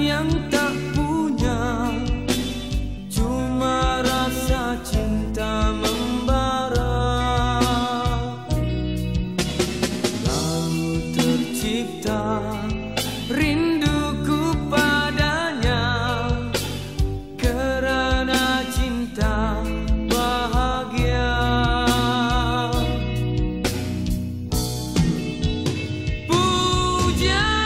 yang tak punya Cuma rasa cinta membara. Lalu tercipta rinduku padanya. Karena cinta bahagia. Pujangga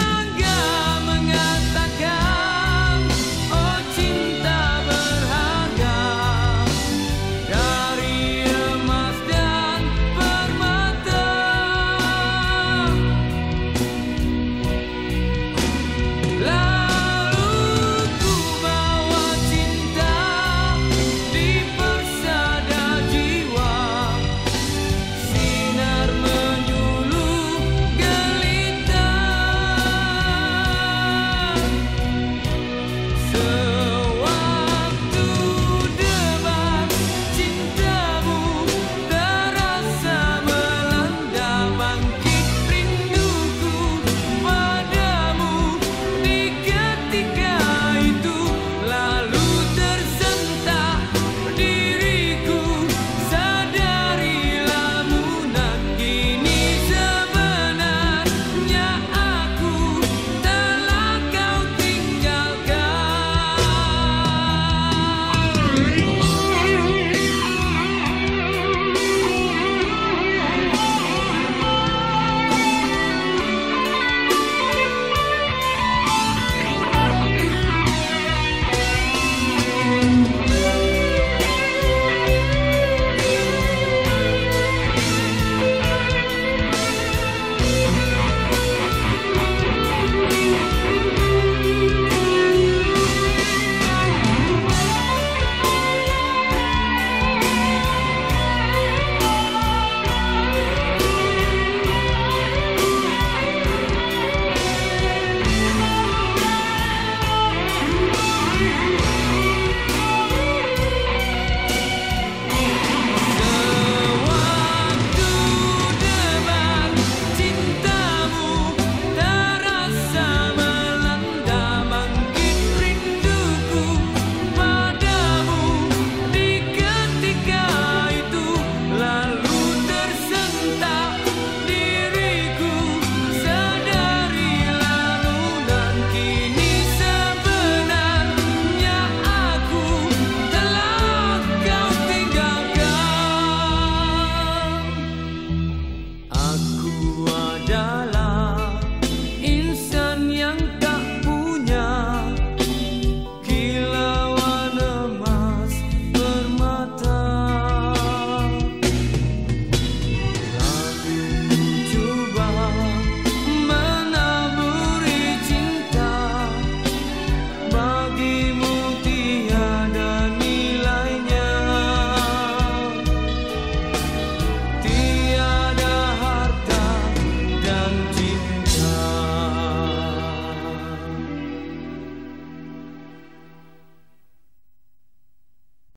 Bye.